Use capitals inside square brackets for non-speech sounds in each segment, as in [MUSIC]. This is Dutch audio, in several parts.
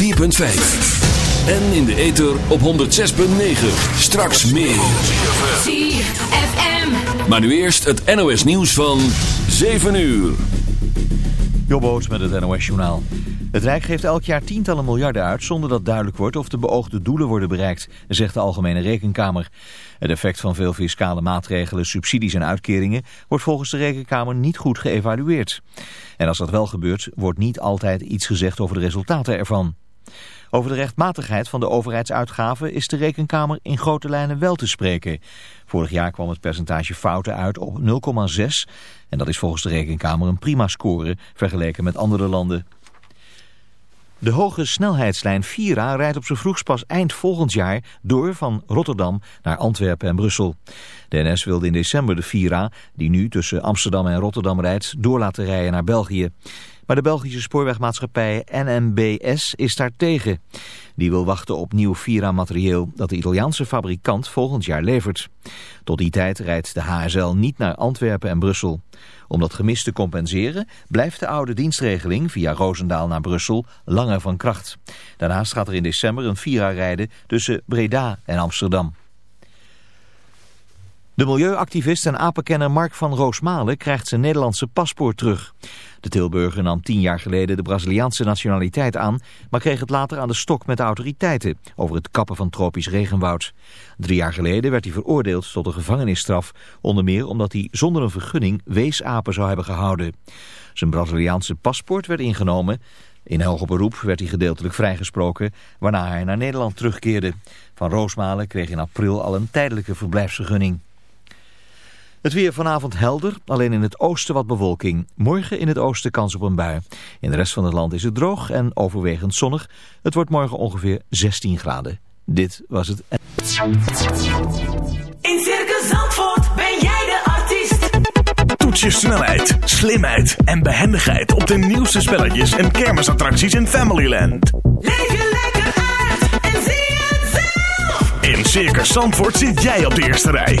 104.5. En in de ether op 106.9. Straks meer. Maar nu eerst het NOS nieuws van 7 uur. Jobboot met het NOS Journaal. Het Rijk geeft elk jaar tientallen miljarden uit zonder dat duidelijk wordt of de beoogde doelen worden bereikt, zegt de Algemene Rekenkamer. Het effect van veel fiscale maatregelen, subsidies en uitkeringen wordt volgens de Rekenkamer niet goed geëvalueerd. En als dat wel gebeurt, wordt niet altijd iets gezegd over de resultaten ervan. Over de rechtmatigheid van de overheidsuitgaven is de Rekenkamer in grote lijnen wel te spreken. Vorig jaar kwam het percentage fouten uit op 0,6 en dat is volgens de Rekenkamer een prima score vergeleken met andere landen. De hoge snelheidslijn Vira rijdt op zijn vroegst pas eind volgend jaar door van Rotterdam naar Antwerpen en Brussel. De NS wilde in december de Vira, die nu tussen Amsterdam en Rotterdam rijdt, door laten rijden naar België. Maar de Belgische spoorwegmaatschappij NMBS is daar tegen. Die wil wachten op nieuw Vira-materieel dat de Italiaanse fabrikant volgend jaar levert. Tot die tijd rijdt de HSL niet naar Antwerpen en Brussel. Om dat gemis te compenseren blijft de oude dienstregeling via Roosendaal naar Brussel langer van kracht. Daarnaast gaat er in december een Vira rijden tussen Breda en Amsterdam. De milieuactivist en apenkenner Mark van Roosmalen krijgt zijn Nederlandse paspoort terug. De Tilburger nam tien jaar geleden de Braziliaanse nationaliteit aan, maar kreeg het later aan de stok met de autoriteiten over het kappen van tropisch regenwoud. Drie jaar geleden werd hij veroordeeld tot een gevangenisstraf, onder meer omdat hij zonder een vergunning weesapen zou hebben gehouden. Zijn Braziliaanse paspoort werd ingenomen. In hoger beroep werd hij gedeeltelijk vrijgesproken, waarna hij naar Nederland terugkeerde. Van Roosmalen kreeg in april al een tijdelijke verblijfsvergunning. Het weer vanavond helder, alleen in het oosten wat bewolking. Morgen in het oosten kans op een bui. In de rest van het land is het droog en overwegend zonnig. Het wordt morgen ongeveer 16 graden. Dit was het... In Circus Zandvoort ben jij de artiest. Toets je snelheid, slimheid en behendigheid op de nieuwste spelletjes en kermisattracties in Familyland. Leef je lekker uit en zie het zelf. In Circus Zandvoort zit jij op de eerste rij.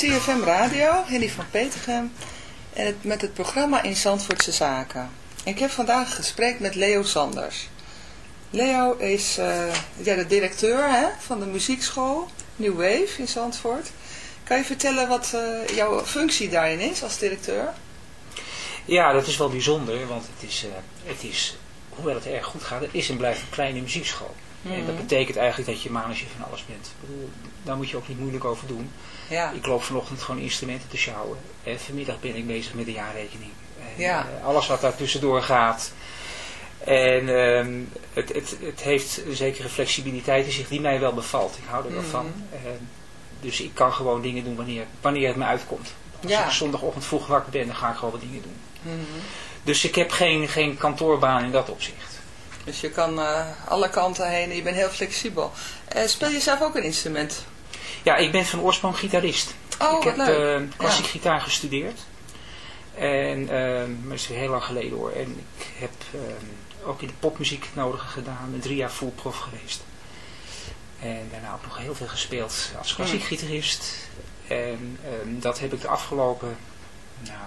CFM Radio, Henny van Petergem. En het, met het programma In Zandvoortse Zaken. Ik heb vandaag een gesprek met Leo Sanders. Leo is eh, ja, de directeur hè, van de muziekschool New Wave in Zandvoort. Kan je vertellen wat eh, jouw functie daarin is als directeur? Ja, dat is wel bijzonder, want het is, eh, het is hoewel het erg goed gaat, het is en blijft een kleine muziekschool. En dat Mhm. betekent eigenlijk dat je manager van alles bent. Daar moet je ook niet moeilijk over doen. Ja, Ik loop vanochtend gewoon instrumenten te sjouwen. En vanmiddag ben ik bezig met de jaarrekening. En, Ja. eh, alles wat daar tussendoor gaat. En ehm, het, het, het heeft een zekere flexibiliteit in zich die mij wel bevalt. Ik hou er wel Mhm. van. Ehm, dus ik kan gewoon dingen doen wanneer, wanneer het me uitkomt. Als Ja. ik zondagochtend vroeg wakker ben, dan ga ik gewoon wat dingen doen. Mhm. Dus ik heb geen, geen kantoorbaan in dat opzicht. dus je kan eh, alle kanten heen en je bent heel flexibel. Eh, speel je zelf ook een instrument? Ja, ik ben van oorsprong gitarist. Oh, ik heb eh, klassiek Ja. gitaar gestudeerd. En, ehm, maar dat is weer heel lang geleden hoor. En ik heb ehm, ook in de popmuziek nodige gedaan. Ben drie jaar full prof geweest. En daarna ook nog heel veel gespeeld als klassiek gitarist. En ehm, dat heb ik de afgelopen nou,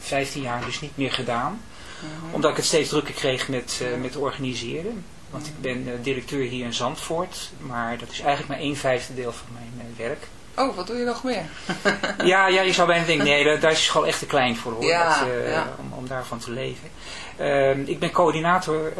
15 jaar dus niet meer gedaan. Mhm. Omdat ik het steeds drukker kreeg met, eh, met organiseren. Want ik ben eh, directeur hier in Zandvoort. Maar dat is eigenlijk maar een vijfde deel van mijn eh, werk. Oh, wat doe je nog meer? [LAUGHS] Ja, ja, je zou bijna denken, nee, daar, daar is school echt te klein voor hoor, Ja, dat, eh, ja. om, om daarvan te leven. Ehm, ik ben coördinator,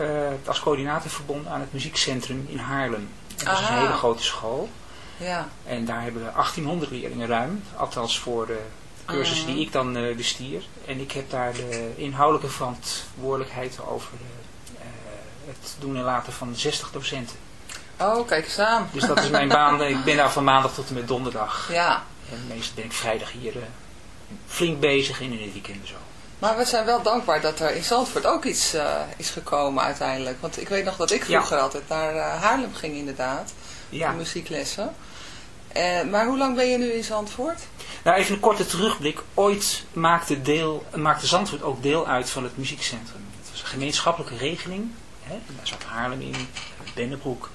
als coördinator verbonden aan het muziekcentrum in Haarlem. En dat is een hele grote school. Ja, En daar hebben we 1800 leerlingen ruim, althans voor de cursussen Mhm. die ik dan bestier. En ik heb daar de inhoudelijke verantwoordelijkheid over het doen en laten van 60 docenten. oh, kijk eens aan. Dus dat is mijn [LAUGHS] baan. Ik ben daar van maandag tot en met donderdag. Ja, En meestal ben ik vrijdag hier eh, flink bezig en in het weekend zo. maar we zijn wel dankbaar dat er in Zandvoort ook iets eh, is gekomen uiteindelijk. Want ik weet nog dat ik Ja. vroeger altijd naar eh, Haarlem ging inderdaad, Ja. voor muzieklessen. Maar hoe lang ben je nu in Zandvoort? Nou, even een korte terugblik. Ooit maakte, deel, maakte Zandvoort ook deel uit van het muziekcentrum. Het was een gemeenschappelijke regeling. Hè? Daar zat Haarlem in, Bennebroek,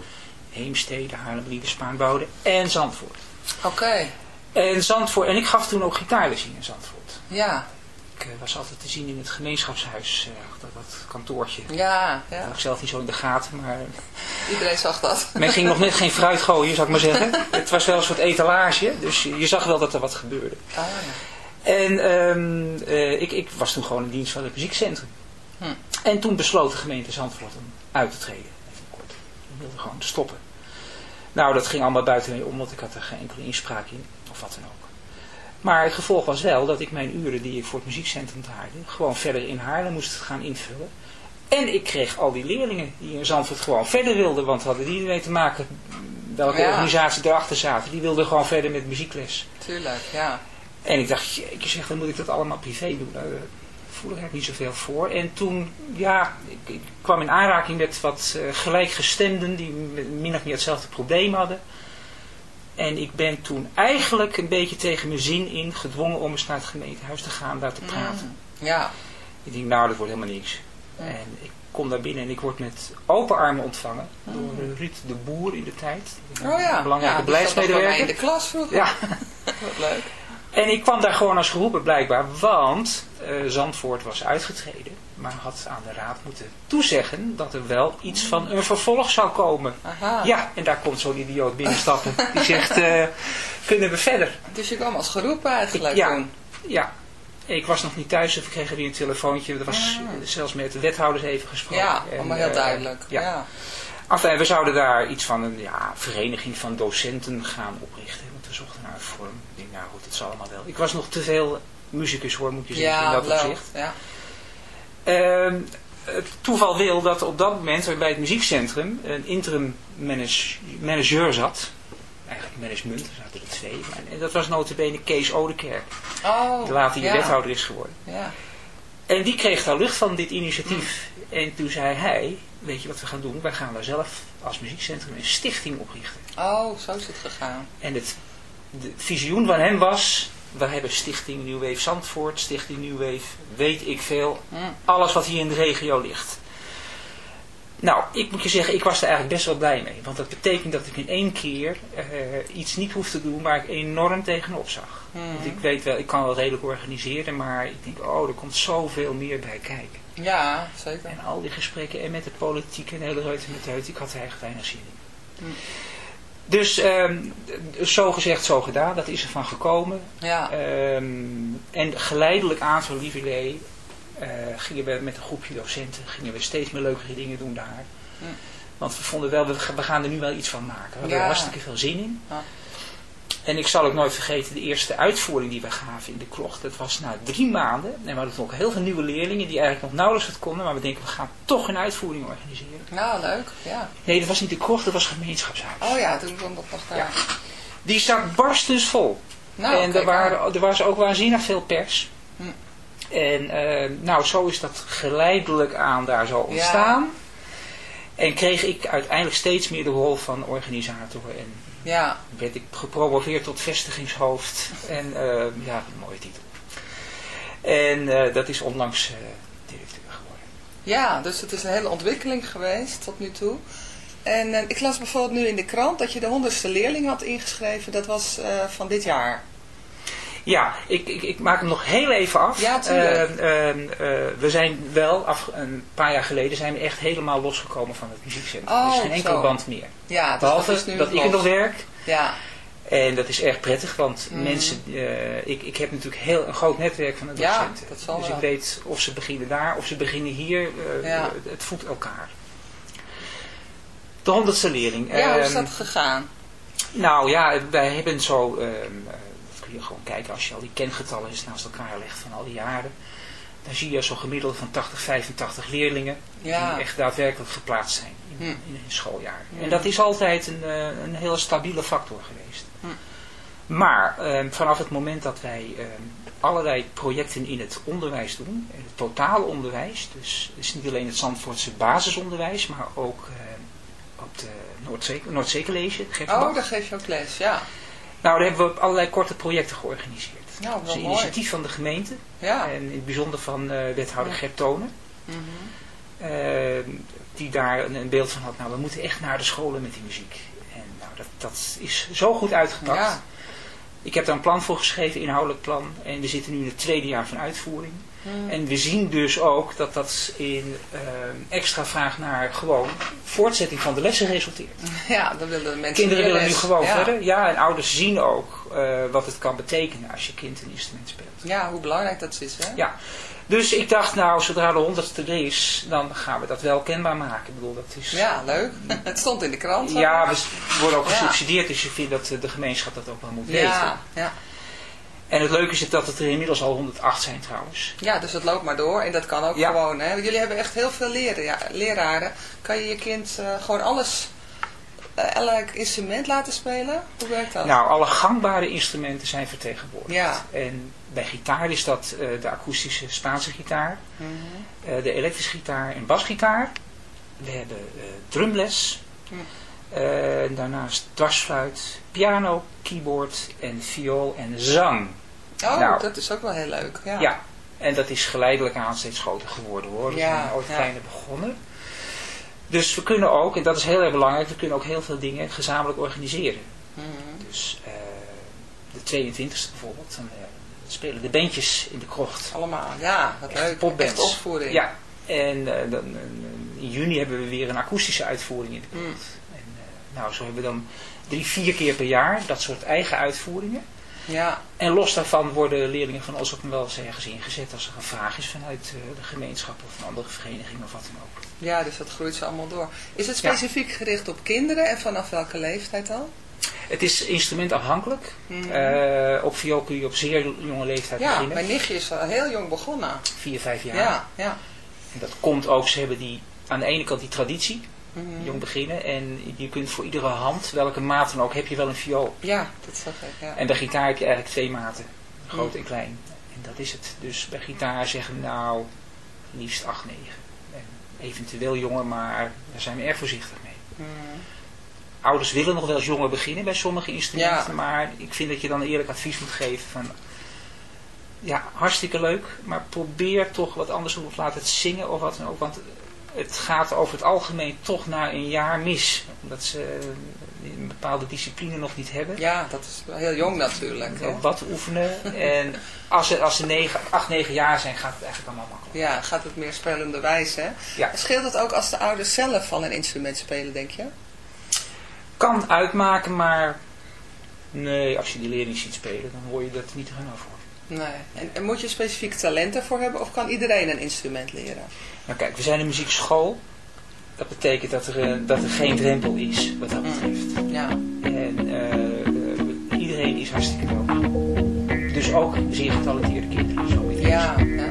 Heemstede, Haarlem, Spaanbouwde en Zandvoort. Oké, En, Zandvoort. en ik gaf toen ook gitaarles in Zandvoort. ja, Ik eh, was altijd te zien in het gemeenschapshuis, eh, dat, dat kantoortje. ja, Dat ja. had ik zelf niet zo in de gaten, maar Iedereen zag dat. [LAUGHS] Men ging nog net geen fruit gooien, zou ik maar zeggen. [LAUGHS] Het was wel een soort etalage, dus je zag wel dat er wat gebeurde. Ah, En ehm, eh, ik, ik was toen gewoon in dienst van het muziekcentrum. Hm. En toen besloot de gemeente Zandvoort om uit te treden. Even kort. Die wilde gewoon stoppen. Nou, dat ging allemaal buiten mij om, want ik had er geen enkele inspraak in. Of wat dan ook. Maar het gevolg was wel dat ik mijn uren die ik voor het muziekcentrum draaide, gewoon verder in Haarlem moest gaan invullen. En ik kreeg al die leerlingen die in Zandvoort gewoon verder wilden, want hadden die mee te maken welke Ja. organisatie erachter zaten. Die wilden gewoon verder met muziekles. tuurlijk, ja. En ik dacht, je zeg, dan moet ik dat allemaal privé doen. Voel ik eigenlijk niet zoveel voor. En toen, ja, ik, ik kwam in aanraking met wat eh, gelijkgestemden die min of meer hetzelfde probleem hadden. En ik ben toen eigenlijk een beetje tegen mijn zin in gedwongen om eens naar het gemeentehuis te gaan, daar te praten. Ja, Ik denk, nou, dat wordt helemaal niks. En ik kom daar binnen en ik word met open armen ontvangen door eh, Ruud de Boer in de tijd. oh ja. Een belangrijke ja, beleidsmedewerker. in de klas vroeger. Ja, [LAUGHS] Wat leuk. En ik kwam daar gewoon als geroepen blijkbaar, want eh, Zandvoort was uitgetreden. Maar had aan de raad moeten toezeggen dat er wel iets van een vervolg zou komen. Aha. Ja, en daar komt zo'n idioot binnenstappen. Die zegt, eh, kunnen we verder? Dus je kwam als geroepen eigenlijk ja. Ja, ik was nog niet thuis of ik kreeg weer een telefoontje. Er was Ah. zelfs met de wethouders even gesproken. Ja, En, allemaal heel eh, duidelijk. ja. Ja. Enfin, we zouden daar iets van een ja, vereniging van docenten gaan oprichten. Want we zochten naar een vorm. Nou goed, het zal allemaal wel. Ik was nog te veel muzikus hoor, moet je zeggen, in Ja, dat leuk. opzicht. Ja. Ehm, het toeval wil dat op dat moment bij het muziekcentrum een interim manage- manager zat. Eigenlijk management, er zaten er twee. Maar- En dat was notabene Kees Odekerk. Oh, Die later ja. wethouder is geworden. Ja. En die kreeg daar lucht van dit initiatief. En toen zei hij, weet je wat we gaan doen? Wij gaan daar zelf als muziekcentrum een stichting oprichten. Oh, zo is het gegaan. En het de visioen van hem was, we hebben Stichting New Wave Zandvoort, Stichting New Wave, weet ik veel. Alles wat hier in de regio ligt. Nou, ik moet je zeggen, ik was er eigenlijk best wel blij mee. Want dat betekent dat ik in één keer eh, iets niet hoef te doen waar ik enorm tegenop zag. Want ik weet wel, ik kan wel redelijk organiseren, maar ik denk, oh, er komt zoveel meer bij kijken. Ja, zeker. En al die gesprekken en met de politiek en de hele reut en met de heut, ik had er eigenlijk weinig zin in. Dus ehm, zo gezegd, zo gedaan, dat is ervan gekomen. Ja. Ehm, en geleidelijk aan zo'n lieverlee eh gingen we met een groepje docenten gingen we steeds meer leuke dingen doen daar. Hm. Want we vonden wel, we, we gaan er nu wel iets van maken. We Ja. er hartstikke veel zin in. Ja. En ik zal ook nooit vergeten, de eerste uitvoering die we gaven in de klocht, dat was na drie maanden. En we hadden toen ook heel veel nieuwe leerlingen die eigenlijk nog nauwelijks het konden. Maar we denken, we gaan toch een uitvoering organiseren. Nou, leuk. Ja. Nee, dat was niet de krocht, dat was gemeenschapshuis. Oh ja, toen kwam dat nog daar. Ja. Die zat barstens vol. Nou, en er, waren, er was ook waanzinnig veel pers. Hm. En eh, nou, zo is dat geleidelijk aan daar zo ontstaan. En kreeg ik uiteindelijk steeds meer de rol van organisator. En Ja. werd ik gepromoveerd tot vestigingshoofd. En eh, ja, een mooie titel. En eh, dat is onlangs eh, directeur geworden. Ja, dus het is een hele ontwikkeling geweest tot nu toe. En ik las bijvoorbeeld nu in de krant dat je de honderdste leerling had ingeschreven. Dat was van dit jaar. Ja, ik, ik, ik maak hem nog heel even af. Ja, tuurlijk. Eh, eh, we zijn wel, af, een paar jaar geleden, zijn we echt helemaal losgekomen van het muziekcentrum. er Oh, geen enkele band meer. Ja, dus Behalve dat is nu dat ik er nog werk. Ja, En dat is erg prettig, want Mhm. mensen, eh, ik, ik heb natuurlijk heel, een groot netwerk van de Ja, docenten. dat zal dus wel. ik weet of ze beginnen daar, of ze beginnen hier. eh, Ja. het, voedt elkaar. De honderdste leerling. ja hoe is Ehm, dat gegaan? nou ja, wij hebben zo, ehm, kun je gewoon kijken als je al die kengetallen eens naast elkaar legt van al die jaren. Dan zie je zo'n gemiddelde van 80, 85 leerlingen Ja. die echt daadwerkelijk geplaatst zijn in, Hm. in een schooljaar. Ja. En dat is altijd een, eh, een hele stabiele factor geweest. Hm. Maar ehm, vanaf het moment dat wij ehm, allerlei projecten in het onderwijs doen, in het totale onderwijs, dus is niet alleen het Zandvoortse basisonderwijs, maar ook ehm, op de Noordzee, Noordzee College. Oh, daar geef je ook les, ja. Nou, daar hebben we allerlei korte projecten georganiseerd. Nou, dat is een mooi. initiatief van de gemeente Ja. en in het bijzonder van eh, wethouder Ja. Gert Tonen. Mhm. eh, die daar een, een beeld van had, nou we moeten echt naar de scholen met die muziek. En nou, dat, dat is zo goed uitgepakt. Ja. Ik heb daar een plan voor geschreven, inhoudelijk plan. En we zitten nu in het tweede jaar van uitvoering. Mhm. En we zien dus ook dat dat in eh, extra vraag naar gewoon voortzetting van de lessen resulteert. [LAUGHS] Ja, dan willen de mensen Kinderen willen nu gewoon ja. verder. Ja, en ouders zien ook eh, wat het kan betekenen als je kind een instrument speelt. Ja, hoe belangrijk dat is, hè? Ja, dus ik dacht nou, zodra de honderdste er is, dan gaan we dat wel kenbaar maken. Ik bedoel, dat is... Ja, leuk. [LAUGHS] [LAUGHS] Het stond in de krant. Ja, we worden ook gesubsidieerd, dus je vindt dat eh, de gemeenschap dat ook wel moet weten. ja, ja. En het leuke is dat het er inmiddels al 108 zijn trouwens. ja, dus het loopt maar door. En dat kan ook Ja. gewoon, hè. Jullie hebben echt heel veel leren, ja, leraren. Kan je je kind eh, gewoon alles, eh, elk instrument laten spelen? Hoe werkt dat? Nou, alle gangbare instrumenten zijn vertegenwoordigd. Ja. En bij gitaar is dat eh, de akoestische Spaanse gitaar, Mhm. de elektrische gitaar en basgitaar. We hebben drumles. Hm. Eh, daarnaast dwarsfluit, piano, keyboard en viool en zang. Oh, Nou. dat is ook wel heel leuk. Ja. Ja, en dat is geleidelijk aan steeds groter geworden hoor. We Ja, zijn ooit kleiner begonnen. Dus we kunnen ook, en dat is heel erg belangrijk, we kunnen ook heel veel dingen gezamenlijk organiseren. Mhm. Dus eh, de 22e bijvoorbeeld, dan eh, spelen de bandjes in de krocht. Allemaal, ja, wat leuk. popbands. Echt opvoering. Ja, en eh, dan, in juni hebben we weer een akoestische uitvoering in de krocht. Mm. En, nou, zo hebben we dan drie, vier keer per jaar dat soort eigen uitvoeringen. Ja, En los daarvan worden leerlingen van ons ook wel eens ergens ingezet als er een vraag is vanuit eh, de gemeenschap of een andere vereniging of wat dan ook. ja, dus dat groeit zo allemaal door. Is het Ja. specifiek gericht op kinderen en vanaf welke leeftijd al? Het is instrumentafhankelijk. Mhm. Eh, op viool kun je op zeer jonge leeftijd ja, beginnen. mijn nichtje is al heel jong begonnen. Vier, vijf jaar. Ja, ja. En dat komt ook, ze hebben die, aan de ene kant die traditie, Mhm. jong beginnen. En je kunt voor iedere hand, welke maat dan ook, heb je wel een viool. Ja, dat zag ik, ja. En bij gitaar heb je eigenlijk twee maten. Groot Mm. en klein. En dat is het. Dus bij gitaar zeggen we nou liefst 8, 9. En eventueel jonger, maar daar zijn we erg voorzichtig mee. Mhm. Ouders willen nog wel eens jonger beginnen bij sommige instrumenten. Ja. Maar ik vind dat je dan eerlijk advies moet geven van... Ja, hartstikke leuk. Maar probeer toch wat anders te doen. Of laat het zingen of wat dan ook. Want het gaat over het algemeen toch na een jaar mis. Omdat ze eh, een bepaalde discipline nog niet hebben. Ja, dat is heel jong natuurlijk. hè? Wat oefenen. [LAUGHS] en als ze, als ze negen, acht, negen jaar zijn, gaat het eigenlijk allemaal makkelijk. Ja, gaat het meer spelende wijze. hè? Ja. Scheelt het ook als de ouders zelf van een instrument spelen, denk je? Kan uitmaken, maar nee, als je die leerling ziet spelen, dan hoor je dat niet genoeg voor. Nee. En, en moet je specifiek talent ervoor hebben of kan iedereen een instrument leren? Nou kijk, we zijn een muziekschool. Dat betekent dat er, eh, dat er geen drempel is, wat dat betreft. Ja. En eh, eh, iedereen is hartstikke welkom. Dus ook zeer getalenteerde kinderen, zo. Ja, ja.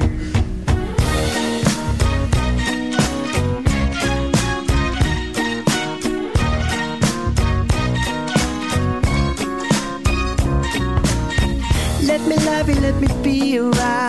Let me love you, let me be around.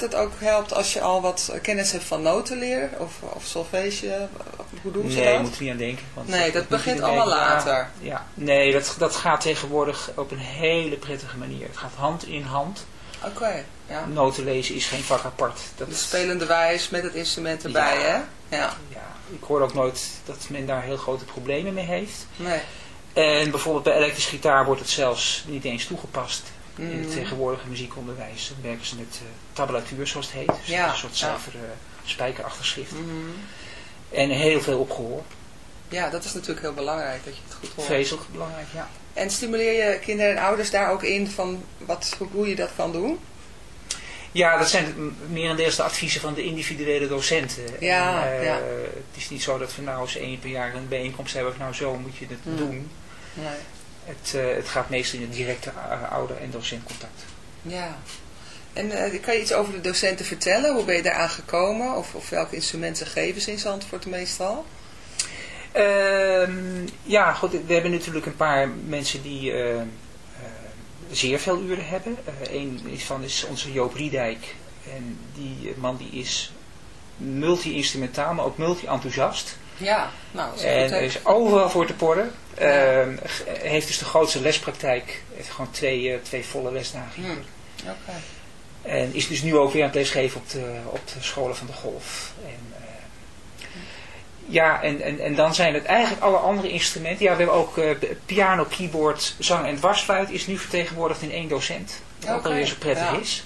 dat het ook helpt als je al wat kennis hebt van notenleer of, of solfege? Hoe doen ze Nee, je dat? moet er niet aan denken. Want Nee, dat begint allemaal ja, later. Ja, nee, dat, dat gaat tegenwoordig op een hele prettige manier. Het gaat hand in hand. Oké, ja. Noten lezen is geen vak apart. Dat De spelende wijs met het instrument erbij, Ja. hè? Ja. Ja, ik hoor ook nooit dat men daar heel grote problemen mee heeft. Nee. En bijvoorbeeld bij elektrische gitaar wordt het zelfs niet eens toegepast. In het tegenwoordige muziekonderwijs werken ze met eh, tabulatuur, zoals het heet. Dus Ja, een soort ja. cijfer, eh, spijkerachtig schrift. Mhm. En heel veel opgehoord. Ja, dat is natuurlijk heel belangrijk dat je het goed hoort. Vreselijk belangrijk, ja. En stimuleer je kinderen en ouders daar ook in van wat, hoe- je dat kan doen? Ja, dat zijn m- merendeels de adviezen van de individuele docenten. Ja, En, eh, ja. Het is niet zo dat we nou eens één per jaar een bijeenkomst hebben van nou zo moet je het Mm. doen. Nee. Het, eh, het gaat meestal in het directe eh, ouder- en docentcontact. Ja. En eh, kan je iets over de docenten vertellen? Hoe ben je daaraan gekomen? Of, of welke instrumenten geven ze in Zandvoort meestal? Ehm, ja, goed, we hebben natuurlijk een paar mensen die zeer veel uren hebben. Eén is van is onze Joop Riedijk. En die man die is multi-instrumentaal, maar ook multi-enthousiast. Ja, nou, is En goed, is overal voor te porren. Ehm, heeft dus de grootste lespraktijk. Heeft gewoon twee, eh, twee volle lesdagen hier. Hmm, Oké. En is dus nu ook weer aan het lesgeven op de, op de scholen van de golf. En, eh, ja, en, en, en dan zijn het eigenlijk alle andere instrumenten. Ja, we hebben ook eh, piano, keyboard, zang en dwarsfluit is nu vertegenwoordigd in één docent. Wat ook Oké, alweer zo prettig ja. is.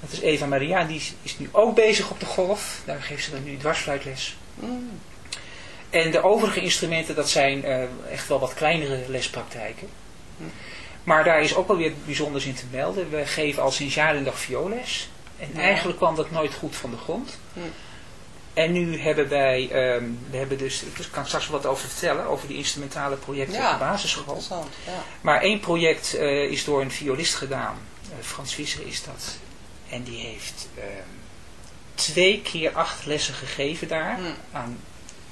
Dat is Eva Maria en die is, is nu ook bezig op de golf. Daar geeft ze dan nu dwarsfluitles. Mm. En de overige instrumenten, dat zijn eh, echt wel wat kleinere lespraktijken. Maar daar is ook wel weer bijzonders in te melden. We geven al sinds jaren en dag vioolles. En Ja. eigenlijk kwam dat nooit goed van de grond. Hm. En nu hebben wij, ehm, we hebben dus, ik kan straks wat over vertellen, over die instrumentale projecten Ja, op de basisschool. Ja. Maar één project eh, is door een violist gedaan. Eh, Frans Visser is dat. En die heeft ehm, twee keer acht lessen gegeven daar. Aan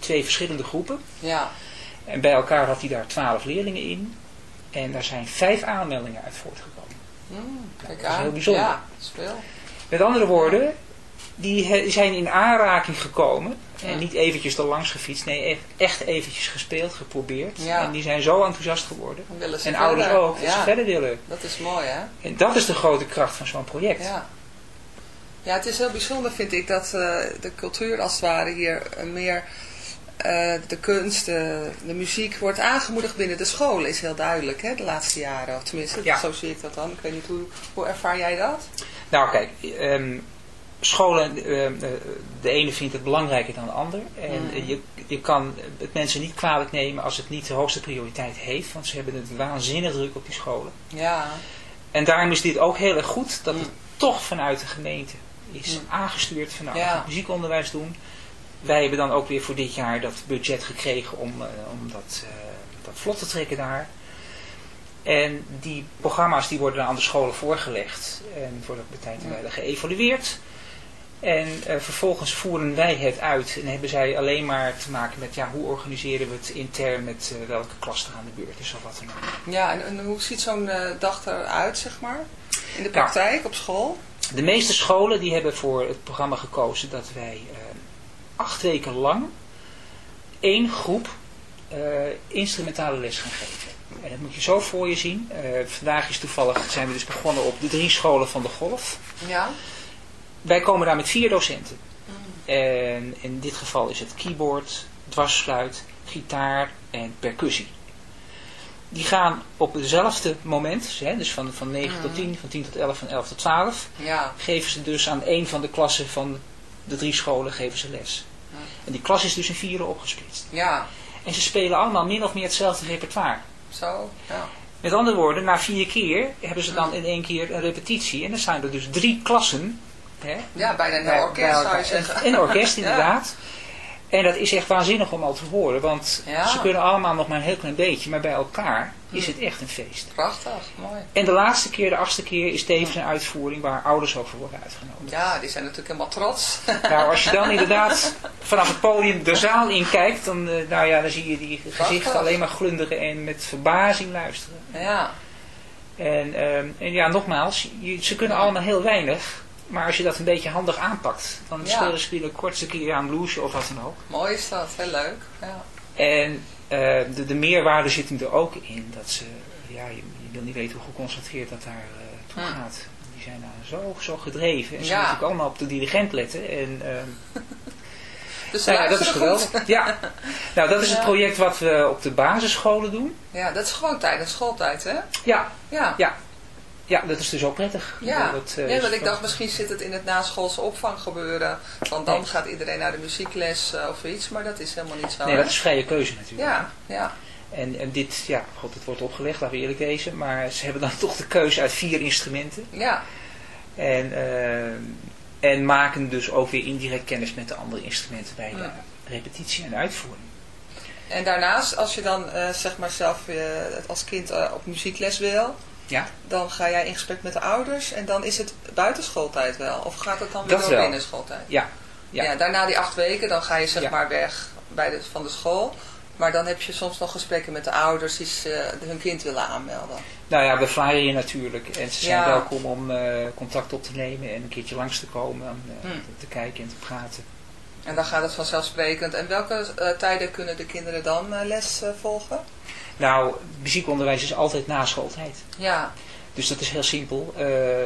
twee verschillende groepen. Ja, En bij elkaar had hij daar twaalf leerlingen in. En daar zijn vijf aanmeldingen uit voortgekomen. Mm, kijk dat is aan. heel bijzonder. Ja, veel. Met andere woorden, die zijn in aanraking gekomen. Ja. En niet eventjes er langs gefietst. Nee, echt eventjes gespeeld, geprobeerd. Ja. En die zijn zo enthousiast geworden. En verder. ouders ook, dat Ja, ze verder willen. dat is mooi, hè? En dat is de grote kracht van zo'n project. Ja. Ja, het is heel bijzonder, vind ik, dat eh, de cultuur als het ware hier meer de kunst, de, de muziek wordt aangemoedigd binnen de scholen, is heel duidelijk, hè, de laatste jaren. Of tenminste, Ja. zo zie ik dat dan. Ik weet niet, hoe, hoe ervaar jij dat? Nou kijk, ehm, scholen, ehm, eh, de ene vindt het belangrijker dan de ander. En Mm. eh, je, je kan het mensen niet kwalijk nemen als het niet de hoogste prioriteit heeft. Want ze hebben het waanzinnig druk op die scholen. Ja, En daarom is dit ook heel erg goed dat het toch vanuit de gemeente is aangestuurd van nou, we Ja. gaan muziekonderwijs doen. Wij hebben dan ook weer voor dit jaar dat budget gekregen om, eh, om dat, eh, dat vlot te trekken daar. En die programma's die worden dan aan de scholen voorgelegd en worden op de wijle geëvalueerd. En eh, vervolgens voeren wij het uit en hebben zij alleen maar te maken met ja, hoe organiseren we het intern met welke klas er aan de beurt is of wat dan ook. ja en, en hoe ziet zo'n dag eruit, zeg maar? In de Nou. praktijk, op school? De meeste scholen die hebben voor het programma gekozen dat wij acht weken lang één groep eh, instrumentale les gaan geven. En dat moet je zo voor je zien. Eh, vandaag is toevallig, zijn we dus begonnen op de drie scholen van de golf. Ja? Wij komen daar met vier docenten. En in dit geval is het keyboard, dwarsfluit, gitaar en percussie. Die gaan op hetzelfde moment, hè, dus van, van 9 tot 10, van 10 tot 11, van 11 tot 12, Ja. geven ze dus aan één van de klassen van de drie scholen geven ze les. En die klas is dus in vieren opgesplitst. Ja, En ze spelen allemaal min of meer hetzelfde repertoire. zo, ja. Met andere woorden, na vier keer hebben ze dan in één keer een repetitie. En dan zijn er dus drie klassen. Hè, Ja, bijna een bij- orkest bij zou je zeggen. Een, orkest [LAUGHS] Ja. En dat is echt waanzinnig om al te horen. Want Ja. ze kunnen allemaal nog maar een heel klein beetje. Maar bij elkaar is het echt een feest. Prachtig, mooi. En de laatste keer, de achtste keer, is tevens een uitvoering waar ouders over worden uitgenodigd. Ja, die zijn natuurlijk helemaal trots. [LAUGHS] Nou, als je dan inderdaad vanaf het podium de zaal in kijkt, dan, eh, nou ja, dan zie je die gezichten alleen maar glunderen en met verbazing luisteren. Ja, En, ehm, en ja, nogmaals, je- ze kunnen allemaal heel weinig. Maar als je dat een beetje handig aanpakt, dan Ja. spelen ze spelen een kortste keer aan bluesje of wat dan ook. mooi is dat. Heel leuk. Ja. En eh, de, de meerwaarde zit hem er ook in. Dat ze, ja, je, je wil niet weten hoe geconcentreerd dat daar eh toe Hm. gaat. Die zijn daar zo, zo gedreven. En ze Ja. moeten natuurlijk allemaal op de dirigent letten. En, ehm, [LAUGHS] Dus nou ja, dat is goed. geweldig. Ja. Nou, dat is het project wat we op de basisscholen doen. Ja, dat is gewoon tijdens schooltijd, hè? Ja, Ja. ja. Ja, dat is dus ook prettig. Ja, Dat, eh, nee, is want ik dacht misschien zit het in het naschoolse opvang gebeuren. Want dan Nee. gaat iedereen naar de muziekles eh, of iets. Maar dat is helemaal niet zo. Nee, hè? dat is vrije keuze natuurlijk. Ja, ja. En, en dit, ja, god, het wordt opgelegd, laten we eerlijk wezen. Maar ze hebben dan [LAUGHS] toch de keuze uit vier instrumenten. Ja, En, eh, en maken dus ook weer indirect kennis met de andere instrumenten bij de Ja. repetitie en uitvoering. en daarnaast, als je dan eh, zeg maar zelf eh, als kind eh, op muziekles wil. Ja, dan ga jij in gesprek met de ouders en dan is het buitenschooltijd wel. Of gaat het dan weer Dat door binnen schooltijd? ja, Ja. ja. daarna die acht weken, dan ga je zeg Ja. maar weg bij de, van de school. Maar dan heb je soms nog gesprekken met de ouders die ze, hun kind willen aanmelden. Nou ja, we flyeren je natuurlijk. En ze zijn Ja. welkom om eh, contact op te nemen en een keertje langs te komen. Om eh, Hmm. te kijken en te praten. En dan gaat het vanzelfsprekend. En welke eh, tijden kunnen de kinderen dan eh, les eh, volgen? Nou, muziekonderwijs is altijd na schooltijd. Ja, Dus dat is heel simpel.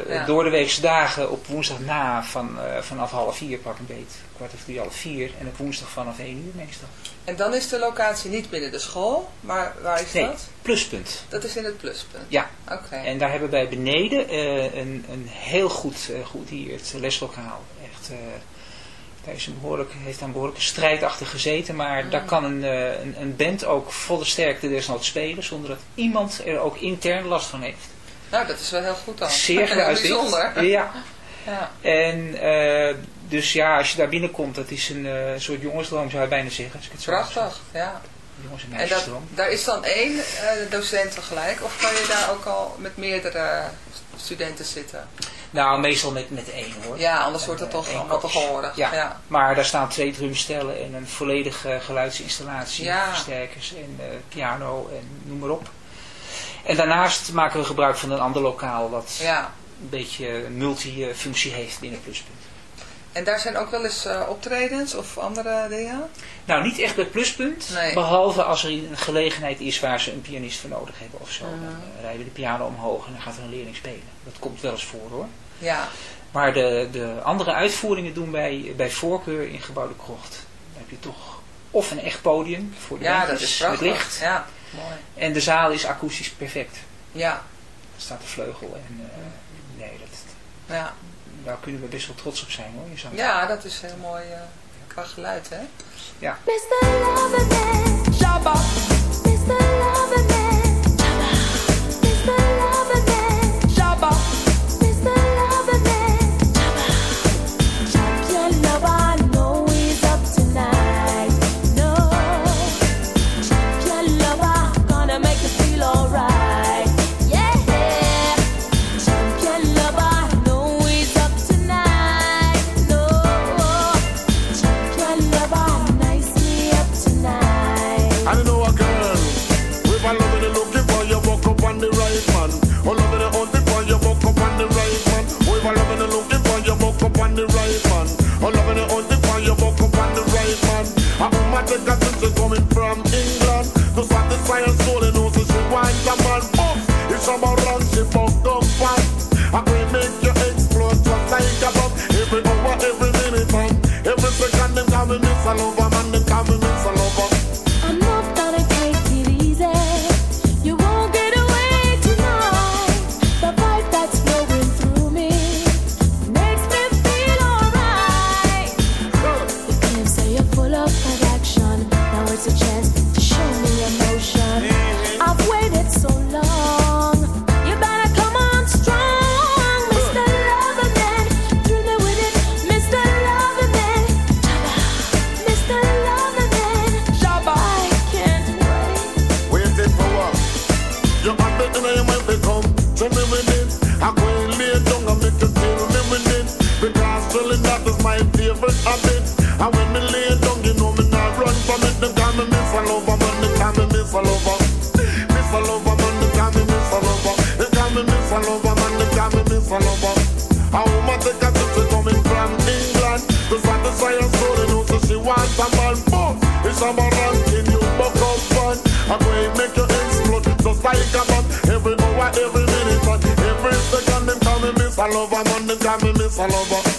Ja. Door de weekse dagen op woensdag na van, eh, vanaf half vier pak een beet. Kwart over drie, half vier. En op woensdag vanaf één uur meestal. en dan is de locatie niet binnen de school, maar waar is Nee, dat? pluspunt. Dat is in het pluspunt. Ja, Oké. en daar hebben wij beneden eh, een, een heel goed, goed hier, het leslokaal. Echt, een behoorlijk, heeft daar een behoorlijke strijd achter gezeten. Maar Mm. daar kan een, eh, een, een band ook volle sterkte desnoods spelen. Zonder dat iemand er ook intern last van heeft. Nou, dat is wel heel goed dan. Zeer [LAUGHS] geluiddicht. bijzonder. Ja. Ja. En eh, dus ja, als je daar binnenkomt, dat is een eh, soort jongensdroom zou je bijna zeggen. Als ik het zo Prachtig, ja. Jongens- en En dat, daar is dan één docent tegelijk? Of kan je daar ook al met meerdere studenten zitten? Nou, meestal met, met één hoor. Ja, anders wordt het toch eh, één allemaal te. Ja. Ja. maar daar staan twee drumstellen en een volledige geluidsinstallatie, Ja. versterkers en eh, piano en noem maar op. En daarnaast maken we gebruik van een ander lokaal wat ja. een beetje multifunctie heeft binnen Pluspunt. En daar zijn ook wel eens eh, optredens of andere dingen? Nou, niet echt bij Pluspunt, Nee. behalve als er een gelegenheid is waar ze een pianist voor nodig hebben of zo. Mhm. Dan eh, rijden we de piano omhoog en dan gaat er een leerling spelen. Dat komt wel eens voor hoor. Ja. Maar de, de andere uitvoeringen doen wij bij voorkeur in Gebouw de Krocht. Dan heb je toch of een echt podium voor de Ja, dat is met prachtig. licht. Ja, mooi. En de zaal is akoestisch perfect. Ja, Er staat de vleugel en eh, nee, dat, ja. Daar kunnen we best wel trots op zijn hoor. Ja, dat is heel mooi eh, qua geluid, hè? Mr. like a bomb. Every hour, every minute, and every second, them call me Miss a Lover, man. Call me Miss Lover.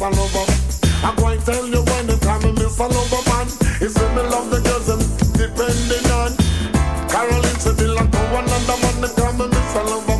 Miss a lover. I'm going to tell you when them call me miss a lover man. It's when me love the girls them depending on. Caroline Seville and to another man, them call me miss a lover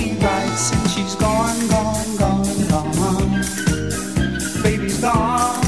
right since she's gone, gone, gone, gone. Baby's gone.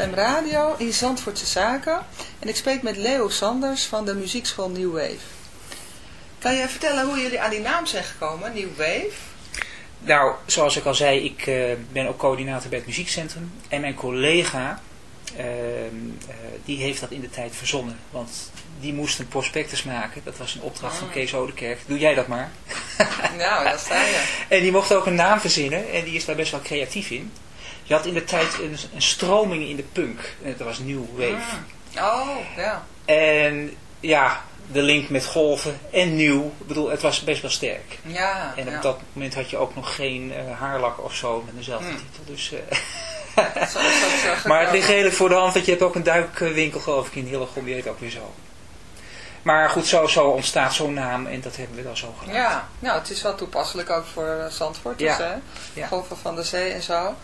CFM Radio in Zandvoortse Zaken en ik spreek met Leo Sanders van de muziekschool New Wave. Kan jij vertellen hoe jullie aan die naam zijn gekomen, New Wave? Nou, zoals ik al zei, ik eh, ben ook coördinator bij het muziekcentrum. En mijn collega, ehm, eh, die heeft dat in de tijd verzonnen. Want die moest een prospectus maken. Dat was een opdracht van Ah. Kees Odekerk. Doe jij dat maar. Nou, daar sta je. [LAUGHS] En die mocht ook een naam verzinnen. En die is daar best wel creatief in. Je had in de tijd een, een stroming in de punk. En dat was New Wave. Oh, ja. En ja, de link met golven en nieuw. Ik bedoel, het was best wel sterk. Ja, En op ja. dat moment had je ook nog geen eh, haarlak of zo met dezelfde Hmm. titel. Dus, eh, Zo dat zo [LAUGHS] maar het ligt redelijk voor de hand, want je hebt ook een duikwinkel geloof ik in Hillegom, die heet ook weer zo. Maar goed, zo, zo ontstaat zo'n naam en dat hebben we dan zo gedaan. Ja, nou het is wel toepasselijk ook voor eh, Zandvoort, dus, Ja. hè? Ja. Golven van de Zee en zo.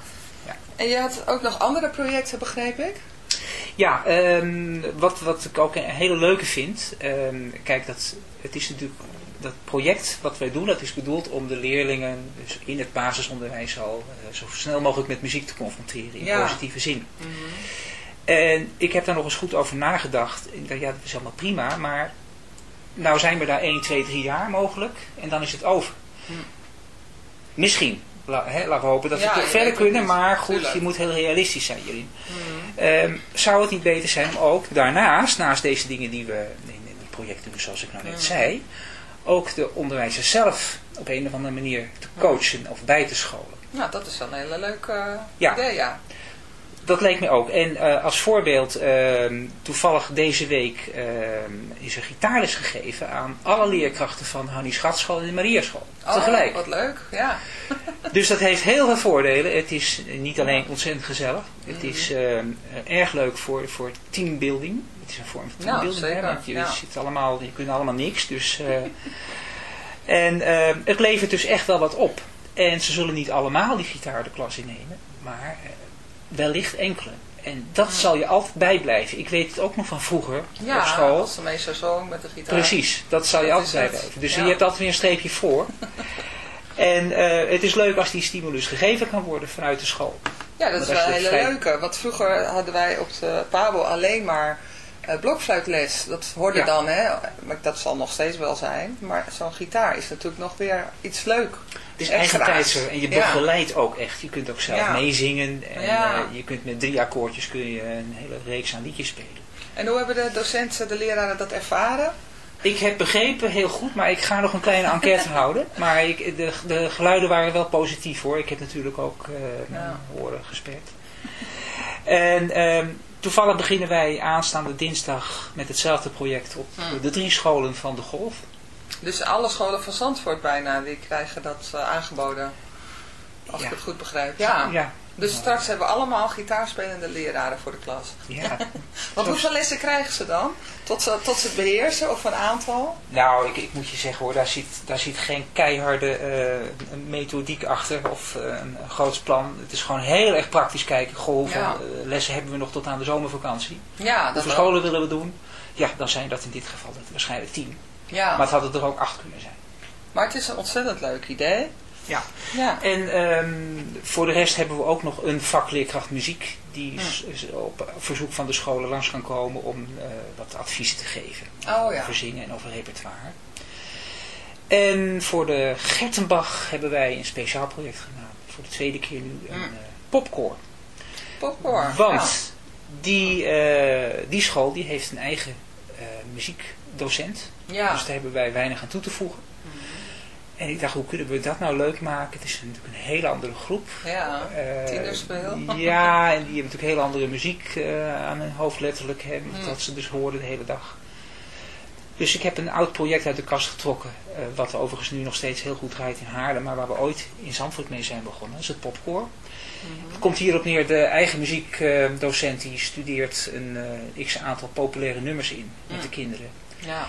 En je had ook nog andere projecten, begreep ik? Ja, ehm, wat, wat ik ook een hele leuke vind. ehm, kijk, dat, het is natuurlijk dat project wat wij doen, dat is bedoeld om de leerlingen dus in het basisonderwijs al eh, zo snel mogelijk met muziek te confronteren in Ja. positieve zin. En ik heb daar nog eens goed over nagedacht. Ik dacht, ja, dat is allemaal prima, maar nou zijn we daar 1, 2, 3 jaar mogelijk en dan is het over. Misschien. Hè, laten we hopen dat we toch verder het kunnen, maar goed, Tuurlijk. je moet heel realistisch zijn hierin. Ehm, zou het niet beter zijn om ook daarnaast, naast deze dingen die we in, die projecten doen zoals ik nou net zei, ook de onderwijzers zelf op een of andere manier te coachen of bij te scholen. Nou, dat is wel een hele leuke eh, Ja. idee, ja. Dat leek me ook. En eh, als voorbeeld, ehm, toevallig deze week ehm, is er gitaarles gegeven aan alle leerkrachten van Hannie Schatschool en de Mariaschool. Tegelijk. Oh, wat leuk, ja. [LAUGHS] Dus dat heeft heel veel voordelen. Het is niet alleen ontzettend gezellig. Het is ehm, erg leuk voor, voor teambuilding. Het is een vorm van Nou, teambuilding. hè, zeker, want je, ja. zit allemaal, je kunt allemaal niks. Dus, eh, [LAUGHS] en het levert dus echt wel wat op. En ze zullen niet allemaal die gitaar de klas innemen. Maar eh, wellicht enkele. En dat zal je altijd bijblijven. Ik weet het ook nog van vroeger Ja, op school. als de meester zong met de gitaar. Precies, dat zal je Dat altijd bijblijven. Dus Ja. je hebt altijd weer een streepje voor. [LAUGHS] en eh, het is leuk als die stimulus gegeven kan worden vanuit de school. Ja, dat is wel een je hele vrij- leuke. Want vroeger hadden wij op de Pabo alleen maar eh, blokfluitles. Dat hoorde Ja. dan, hè. Maar dat zal nog steeds wel zijn. Maar zo'n gitaar is natuurlijk nog weer iets leuk. Het is eigentijdser en je begeleidt ook echt. Je kunt ook zelf meezingen en eh, je kunt met drie akkoordjes kun je een hele reeks aan liedjes spelen. En hoe hebben de docenten, de leraren dat ervaren? Ik heb begrepen, heel goed, maar ik ga nog een kleine enquête [LAUGHS] houden. Maar ik, de, de geluiden waren wel positief hoor. Ik heb natuurlijk ook eh mijn Ja. oren gesperd. En ehm, toevallig beginnen wij aanstaande dinsdag met hetzelfde project op Hmm. de drie scholen van de Golf. Dus alle scholen van Zandvoort bijna, die krijgen dat eh, aangeboden. Als Ja. ik het goed begrijp. Ja. Ja. Dus straks hebben we allemaal gitaarspelende leraren voor de klas. Ja. [LAUGHS] Want hoeveel lessen krijgen ze dan? Tot ze, tot ze beheersen of een aantal? Nou, ik, ik moet je zeggen hoor, daar zit, daar zit geen keiharde eh, methodiek achter of eh, een, groots plan. Het is gewoon heel erg praktisch kijken. Goh, hoeveel Ja. lessen hebben we nog tot aan de zomervakantie? Ja, dat Hoeveel wel. scholen willen we doen? Ja, dan zijn dat in dit geval waarschijnlijk tien. Ja. Maar het hadden er ook acht kunnen zijn. Maar het is een ontzettend leuk idee. Ja. Ja. En ehm, voor de rest hebben we ook nog een vakleerkracht muziek die s- op verzoek van de scholen langs kan komen om eh, wat adviezen te geven. Oh ja. Over zingen en over repertoire. En voor de Gertenbach hebben wij een speciaal project gedaan. Voor de tweede keer nu een Mm. popcore. Popcorn. Want die, eh, die school die heeft een eigen eh, muziekdocent. Ja. Dus daar hebben wij weinig aan toe te voegen. En ik dacht, hoe kunnen we dat nou leuk maken? Het is natuurlijk een hele andere groep. Ja, Eh. Ja, [LAUGHS] en die hebben natuurlijk heel andere muziek eh, aan hun hoofd letterlijk. Hè, Mm. Dat ze dus horen de hele dag. Dus ik heb een oud project uit de kast getrokken. eh, wat overigens nu nog steeds heel goed draait in Haarlem. Maar waar we ooit in Zandvoort mee zijn begonnen. Dat is het popcore. Mhm. Het komt hierop neer, de eigen muziekdocent die studeert een x aantal populaire nummers in met Mm. de kinderen. Ja.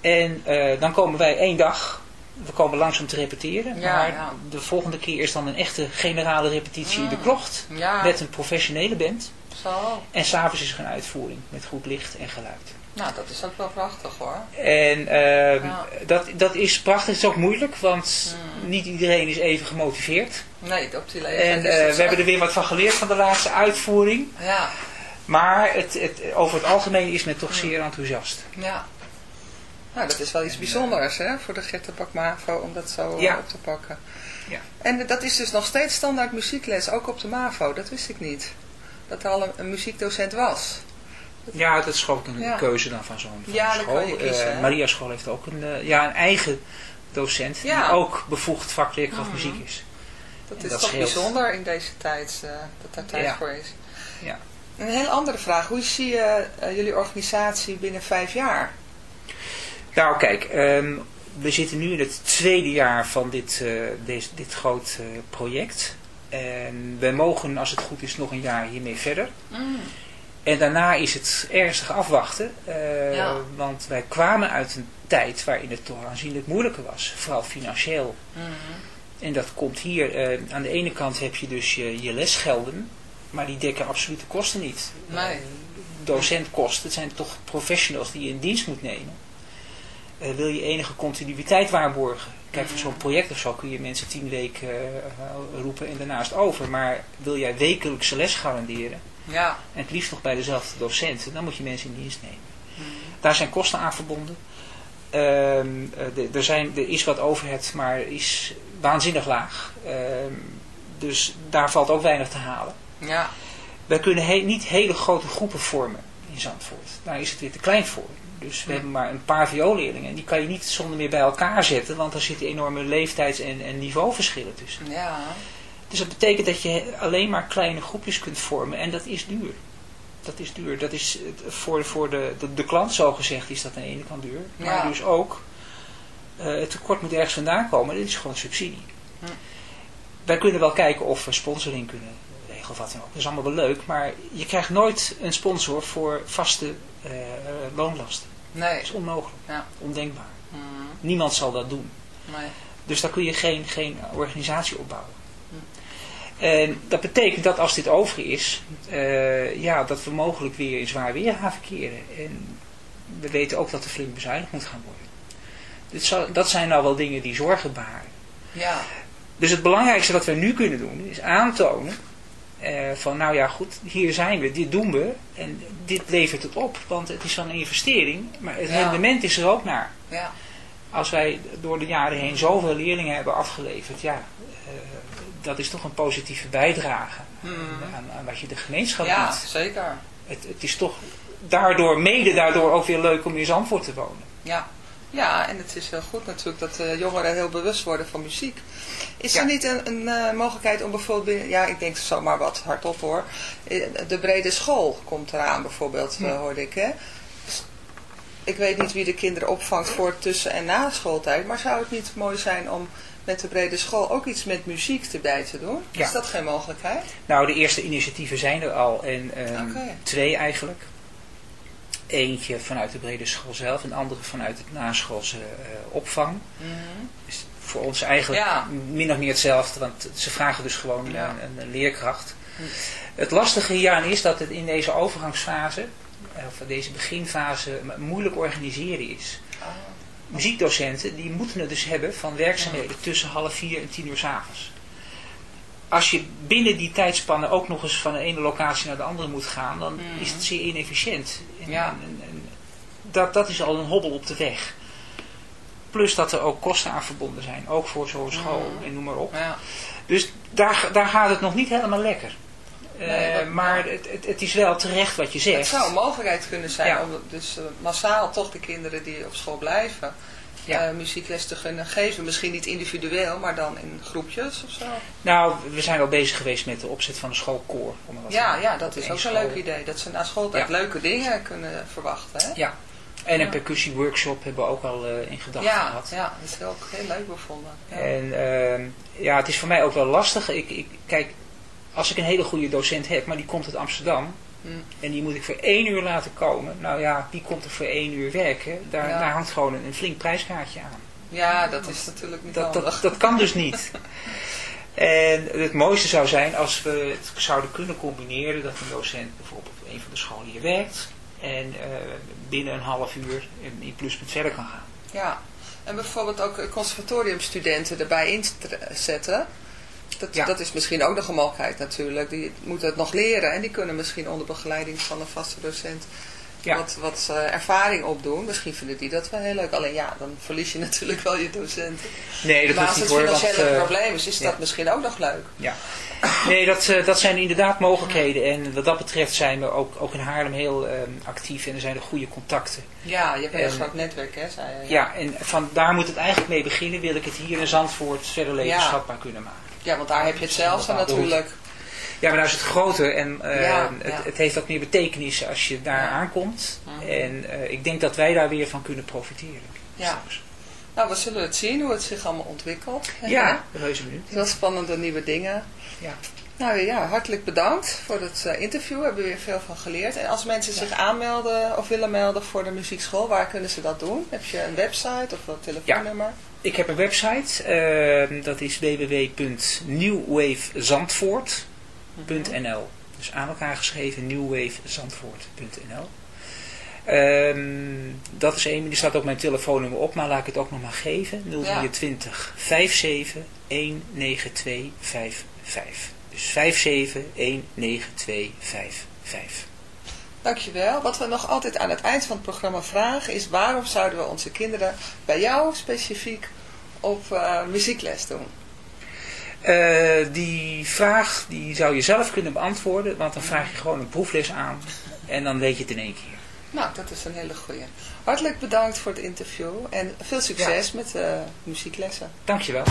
En eh, dan komen wij één dag, we komen langs om te repeteren. Ja, maar ja. de volgende keer is dan een echte generale repetitie in de Mm. klocht. Ja. Met een professionele band. Zo. En s'avonds is er een uitvoering met goed licht en geluid. Nou, dat is ook wel prachtig hoor. En ehm, dat, dat is prachtig, het is ook moeilijk, want Mm. niet iedereen is even gemotiveerd. Nee, op die En leeftijd is eh, we hebben er weer wat van geleerd van de laatste uitvoering. Ja, Maar het, het, over het algemeen is men toch zeer enthousiast. ja. Nou, dat is wel iets bijzonders hè, voor de Gertenbak MAVO om dat zo eh, Ja. op te pakken. Ja. En dat is dus nog steeds standaard muziekles, ook op de MAVO. Dat wist ik niet. Dat er al een, een muziekdocent was. Ja, dat is gewoon een Ja. keuze dan van zo'n Ja, school. kiezen, Eh, hè? Maria School heeft ook een, eh, ja, een eigen docent Ja. die ook bevoegd vakleerkracht Mhm. muziek is. Dat En is dat toch scheelt. bijzonder in deze tijd, eh, dat daar tijd voor is. Ja. Een heel andere vraag. Hoe zie je eh, jullie organisatie binnen vijf jaar? Nou kijk, ehm, we zitten nu in het tweede jaar van dit, eh, deze, dit groot eh, project. En wij mogen, als het goed is, nog een jaar hiermee verder. En daarna is het ernstig afwachten. eh, Ja. Want wij kwamen uit een tijd waarin het toch aanzienlijk moeilijker was. Vooral financieel. Mhm. En dat komt hier. aan de ene kant heb je dus je, je lesgelden. Maar die dekken absolute kosten niet. Nee. Docentkosten. Het zijn toch professionals die je in dienst moet nemen. Eh, wil je enige continuïteit waarborgen? Kijk, voor zo'n project of zo kun je mensen tien weken eh, roepen en daarnaast over. Maar wil jij wekelijkse les garanderen, Ja. en het liefst nog bij dezelfde docenten, dan moet je mensen in dienst nemen. Daar zijn kosten aan verbonden. Ehm, eh, de- er, zijn, er is wat overhead, maar is waanzinnig laag. Ehm, dus daar valt ook weinig te halen. Ja. Wij kunnen he- niet hele grote groepen vormen in Zandvoort. Daar is het weer te klein voor. Dus we hebben maar een paar vioolleerlingen. En die kan je niet zonder meer bij elkaar zetten, want er zitten enorme leeftijds- en, en niveauverschillen tussen. Ja. Dus dat betekent dat je alleen maar kleine groepjes kunt vormen en dat is duur. Dat is duur. Dat is voor, voor de, de, de klant zo gezegd is dat aan de ene kant duur. Maar Ja. dus ook eh, het tekort moet ergens vandaan komen. Dit is gewoon subsidie. Hm. Wij kunnen wel kijken of we sponsoring kunnen regelen of wat dan ook. Dat is allemaal wel leuk. Maar je krijgt nooit een sponsor voor vaste eh, loonlasten. Nee. Dat is onmogelijk. Ja. Ondenkbaar. Mhm. Niemand zal dat doen. Nee. Dus daar kun je geen, geen organisatie opbouwen. En dat betekent dat als dit over is, eh, ja, dat we mogelijk weer in zwaar weer gaan verkeren. En we weten ook dat er flink bezuinigd moet gaan worden. Dit zou- dat zijn nou wel dingen die zorgen baren. Ja. Dus het belangrijkste wat we nu kunnen doen, is aantonen eh, van nou ja goed, hier zijn we, dit doen we en dit levert het op. Want het is van een investering, maar het Ja. rendement is er ook naar. Ja. Als wij door de jaren heen zoveel leerlingen hebben afgeleverd, ja, eh, dat is toch een positieve bijdrage Mhm. aan, aan wat je de gemeenschap Ja, biedt. zeker. Het, het is toch daardoor, mede daardoor ook weer leuk om in Zandvoort te wonen. Ja. Ja, en het is heel goed natuurlijk dat de jongeren heel bewust worden van muziek. Is Ja. er niet een, een eh, mogelijkheid om bijvoorbeeld, ja ik denk zomaar wat hardop hoor, Eh, de brede school komt eraan bijvoorbeeld, eh, Ja. hoorde ik hè. Ik weet niet wie de kinderen opvangt voor tussen- en na schooltijd, maar zou het niet mooi zijn om met de brede school ook iets met muziek erbij te doen? Ja. Is dat geen mogelijkheid? Nou, de eerste initiatieven zijn er al en ehm, twee eigenlijk. Eentje vanuit de brede school zelf en andere vanuit het naschoolse eh, opvang. is voor ons eigenlijk Ja. min of meer hetzelfde, want ze vragen dus gewoon Ja. een, een leerkracht. Het lastige hieraan is dat het in deze overgangsfase, eh, of deze beginfase, moeilijk organiseren is. Ah. Muziekdocenten die moeten het dus hebben van werkzaamheden tussen half vier en tien uur s avonds. Als je binnen die tijdspanne ook nog eens van de ene locatie naar de andere moet gaan, dan is het zeer inefficiënt. En, Ja. en- en- dat, dat is al een hobbel op de weg. Plus dat er ook kosten aan verbonden zijn, ook voor zo'n school en noem maar op. Ja. Dus daar, daar gaat het nog niet helemaal lekker. Eh, maar het, het, het is wel terecht wat je zegt. Het zou een mogelijkheid kunnen zijn Ja. om dus massaal toch de kinderen die op school blijven Ja. eh, muziekles te kunnen geven. Misschien niet individueel, maar dan in groepjes of zo. Nou, we zijn wel bezig geweest met de opzet van een schoolkoor. Ja, ja, dat is ook school. een leuk idee. Dat ze na schooltijd Ja. leuke dingen kunnen verwachten. Hè? Ja, en een Ja. percussieworkshop hebben we ook al eh, in gedachten ja, gehad. ja, dat is ook heel leuk bevonden. Ja. En ehm, ja, het is voor mij ook wel lastig. Ik, ik, kijk, als ik een hele goede docent heb, maar die komt uit Amsterdam. Hmm. En die moet ik voor één uur laten komen. Nou ja, die komt er voor één uur werken. Daar, Ja. daar hangt gewoon een, een flink prijskaartje aan. ja, dat is natuurlijk niet Dat, dat, dat kan dus niet. [LAUGHS] En het mooiste zou zijn als we het zouden kunnen combineren dat een docent bijvoorbeeld op een van de scholen hier werkt en eh, binnen een half uur in in pluspunt verder kan gaan. Ja, en bijvoorbeeld ook conservatoriumstudenten erbij in te zetten. Dat, Ja. dat is misschien ook nog een mogelijkheid natuurlijk. Die moeten het nog leren en die kunnen misschien onder begeleiding van een vaste docent Ja. wat, wat eh, ervaring opdoen. Misschien vinden die dat wel heel leuk. Alleen ja, dan verlies je [LAUGHS] natuurlijk wel je docenten. Nee, dat maar als niet het hoor. financiële want, eh, probleem is, is ja. dat misschien ook nog leuk. Ja. Nee, dat, eh, dat zijn inderdaad mogelijkheden. En wat dat betreft zijn we ook, ook in Haarlem heel eh, actief en er zijn er goede contacten. Ja, je hebt een heel groot netwerk, hè, zei je. Ja, en van daar moet het eigenlijk mee beginnen. Wil ik het hier in Zandvoort verder levensvatbaar kunnen maken. Ja, want daar heb je het zelf natuurlijk. Ja, maar daar is het groter en eh, het, het, heeft ook meer betekenis als je daar aankomt. Mhm. En eh, ik denk dat wij daar weer van kunnen profiteren. Ja. Nou, we zullen het zien hoe het zich allemaal ontwikkelt. Ja, reuze minuut. Heel spannende nieuwe dingen. Ja. Nou ja, hartelijk bedankt voor het eh, interview. We hebben weer veel van geleerd. En als mensen zich aanmelden of willen melden voor de muziekschool, waar kunnen ze dat doen? Heb je een website of een telefoonnummer? ik heb een website, ehm, dat is www.newwavezandvoort.nl. Dus aan elkaar geschreven, newwavezandvoort.nl. Ehm, dat is één, die staat ook mijn telefoonnummer op, maar laat ik het ook nog maar geven. 023 ja. 57 19255. Dus 57 19255. Dankjewel. Wat we nog altijd aan het eind van het programma vragen is waarom zouden we onze kinderen bij jou specifiek op eh, muziekles doen? Eh, die vraag die zou je zelf kunnen beantwoorden, want dan vraag je gewoon een proefles aan en dan weet je het in één keer. Nou, dat is een hele goeie. Hartelijk bedankt voor het interview en veel succes met uh, muzieklessen. Dankjewel.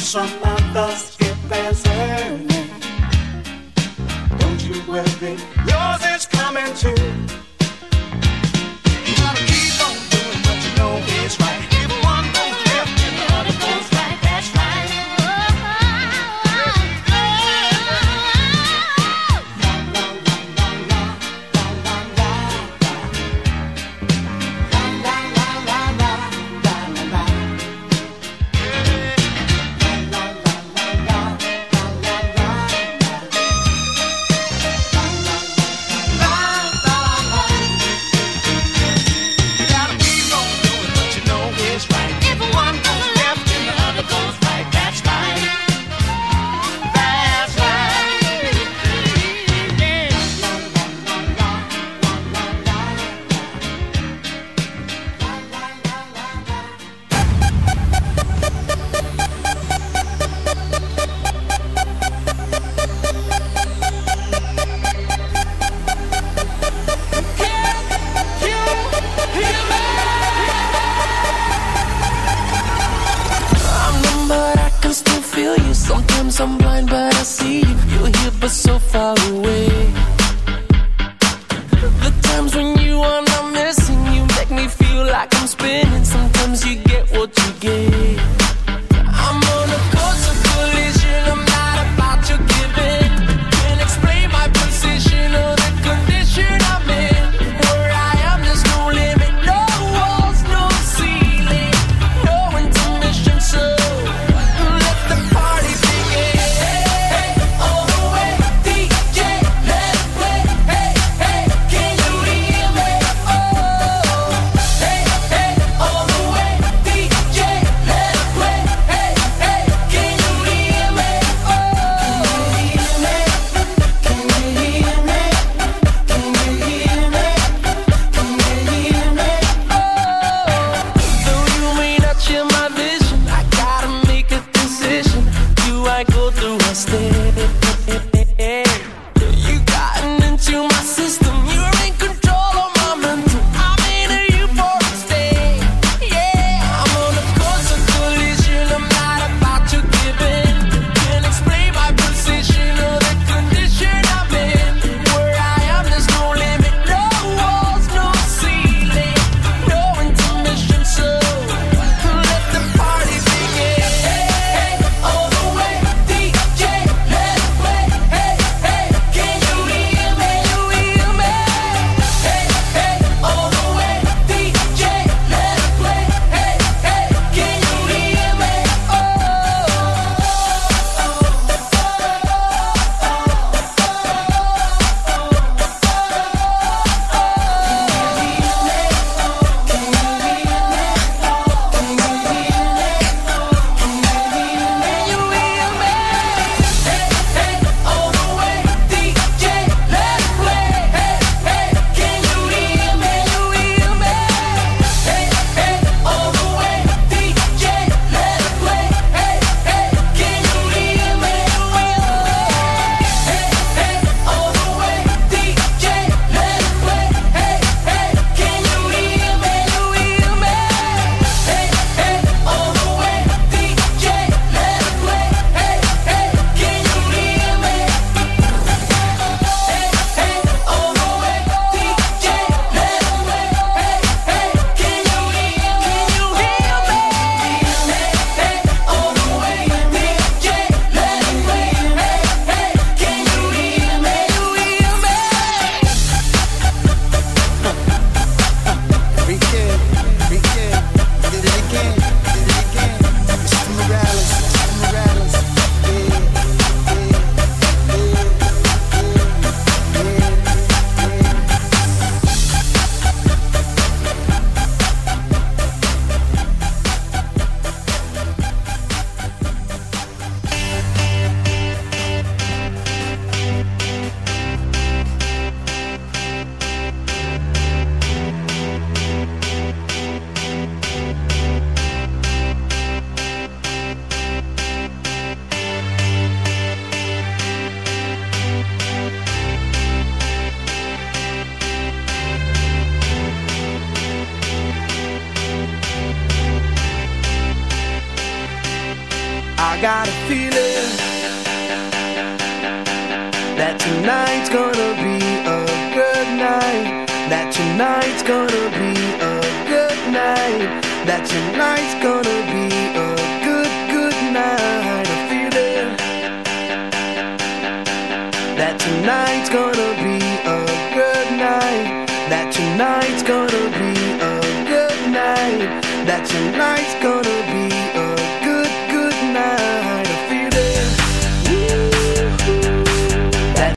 Son others get theirs. Don't you worry, yours is coming too. You gotta keep on doing what you know is right.